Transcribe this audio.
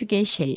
휴게실.